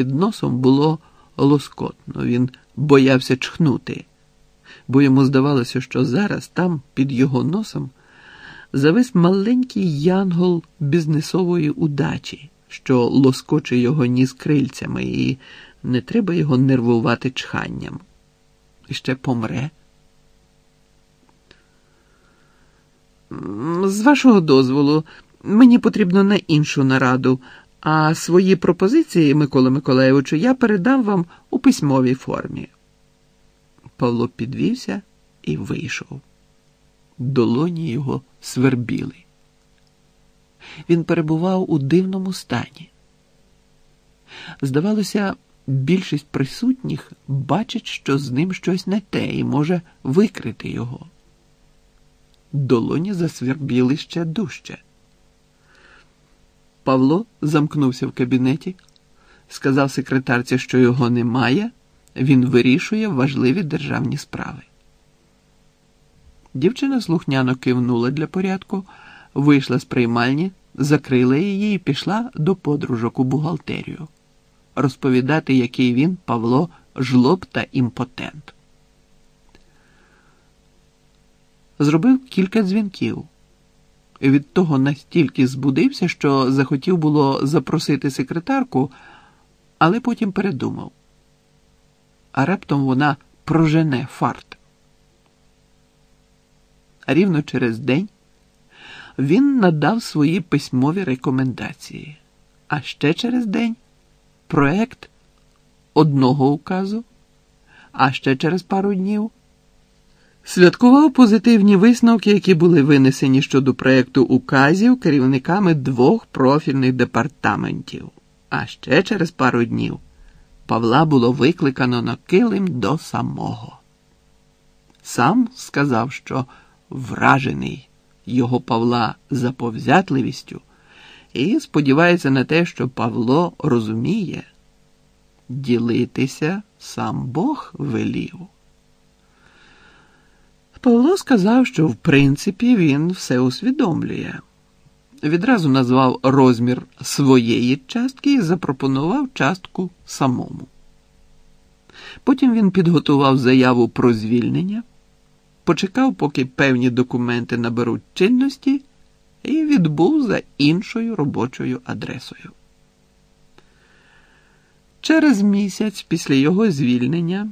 під носом було лоскотно, він боявся чхнути, бо йому здавалося, що зараз там, під його носом, завис маленький янгол бізнесової удачі, що лоскоче його ніс крильцями, і не треба його нервувати чханням. І ще помре. З вашого дозволу, мені потрібно на іншу нараду, а свої пропозиції, Микола Миколаєвичу, я передам вам у письмовій формі. Павло підвівся і вийшов. Долоні його свербіли. Він перебував у дивному стані. Здавалося, більшість присутніх бачить, що з ним щось не те і може викрити його. Долоні засвербіли ще дужче. Павло замкнувся в кабінеті, сказав секретарці, що його немає, він вирішує важливі державні справи. Дівчина слухняно кивнула для порядку, вийшла з приймальні, закрила її і пішла до подружок у бухгалтерію розповідати, який він, Павло, жлоб та імпотент. Зробив кілька дзвінків. Від того настільки збудився, що захотів було запросити секретарку, але потім передумав. А раптом вона прожене фарт. Рівно через день він надав свої письмові рекомендації, а ще через день проект одного указу, а ще через пару днів святкував позитивні висновки, які були винесені щодо проекту указів керівниками двох профільних департаментів. А ще через пару днів Павла було викликано на килим до самого. Сам сказав, що вражений його Павла заповзятливістю і сподівається на те, що Павло розуміє, ділитися сам Бог велів. Павло сказав, що в принципі він все усвідомлює. Відразу назвав розмір своєї частки і запропонував частку самому. Потім він підготував заяву про звільнення, почекав, поки певні документи наберуть чинності, і відбув за іншою робочою адресою. Через місяць після його звільнення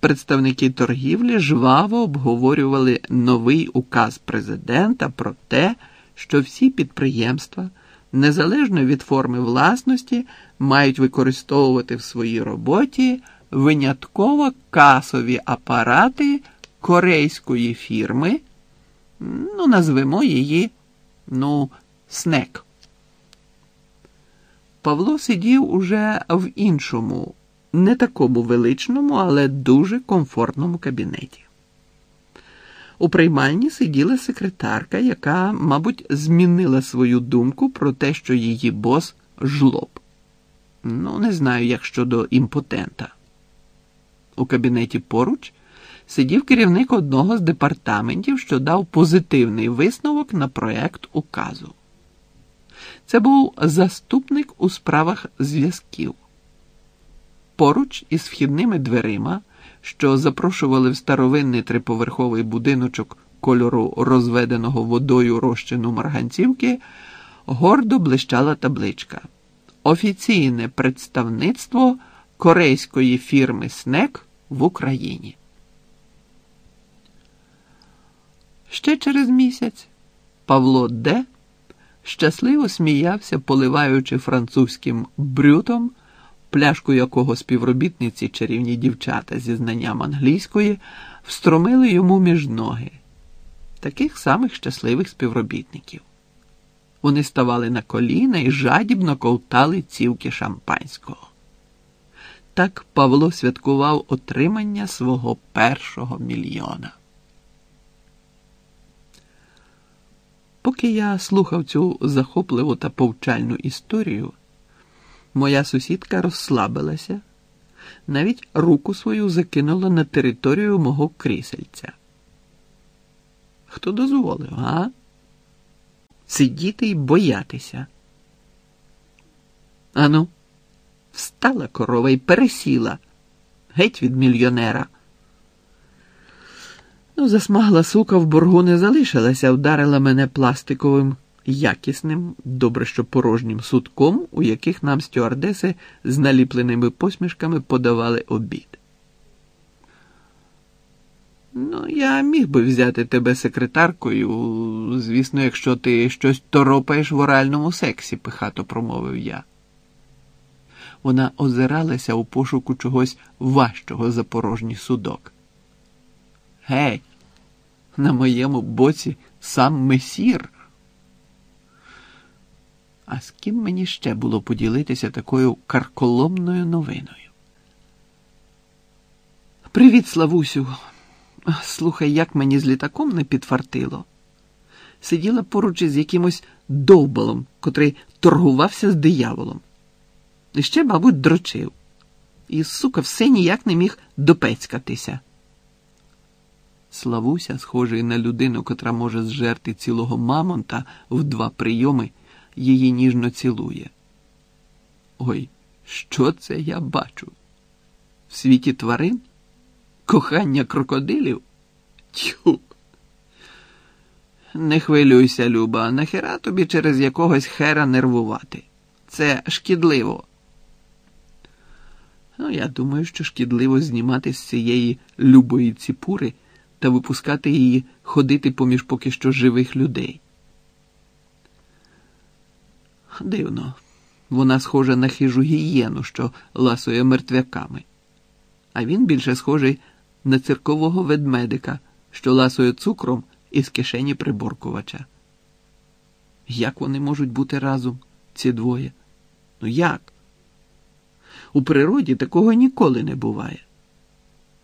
представники торгівлі жваво обговорювали новий указ президента про те, що всі підприємства, незалежно від форми власності, мають використовувати в своїй роботі винятково касові апарати корейської фірми, ну, назвемо її, ну, снек. Павло сидів уже в іншому, не такому величному, але дуже комфортному кабінеті. У приймальні сиділа секретарка, яка, мабуть, змінила свою думку про те, що її бос жлоб. Ну, не знаю, як щодо імпотента. У кабінеті поруч сидів керівник одного з департаментів, що дав позитивний висновок на проект указу. Це був заступник у справах зв'язків. Поруч із вхідними дверима, що запрошували в старовинний триповерховий будиночок кольору розведеного водою розчину марганцівки, гордо блищала табличка. Офіційне представництво корейської фірми СНЕК в Україні. Ще через місяць Павло Д. щасливо сміявся, поливаючи французьким брютом, пляшку якого співробітниці чарівні дівчата зі знанням англійської встромили йому між ноги, таких самих щасливих співробітників. Вони ставали на коліна і жадібно ковтали цівки шампанського. Так Павло святкував отримання свого першого мільйона. Поки я слухав цю захопливу та повчальну історію, моя сусідка розслабилася, навіть руку свою закинула на територію мого крісельця. Хто дозволив, а? Сидіти і боятися. Ану, Встала корова і пересіла. Геть від мільйонера. Ну, засмагла сука в боргу не залишилася, вдарила мене пластиковим, якісним, добре що порожнім сутком, у яких нам стюардеси з наліпленими посмішками подавали обід. Ну, я міг би взяти тебе секретаркою, звісно, якщо ти щось торопаєш в оральному сексі, пихато промовив я. Вона озиралася у пошуку чогось важчого за порожній судок. Гей, на моєму боці сам месір. А з ким мені ще було поділитися такою карколомною новиною? Привіт, Славусю. Слухай, як мені з літаком не підфартило. Сиділа поруч із якимось довбалом, котрий торгувався з дияволом. І ще, мабуть, дрочив. І, сука, все ніяк не міг допецькатися. Славуся, схожий на людину, котра може зжерти цілого мамонта в два прийоми, її ніжно цілує. Ой, що це я бачу? В світі тварин? Кохання крокодилів? Тю. Не хвилюйся, Люба, нахера тобі через якогось хера нервувати. Це шкідливо. Ну, я думаю, що шкідливо знімати з цієї любої ціпури та випускати її ходити поміж поки що живих людей. Дивно, вона схожа на хижу гієну, що ласує мертвяками, а він більше схожий на циркового ведмедика, що ласує цукром із кишені приборкувача. Як вони можуть бути разом, ці двоє? Ну як? У природі такого ніколи не буває.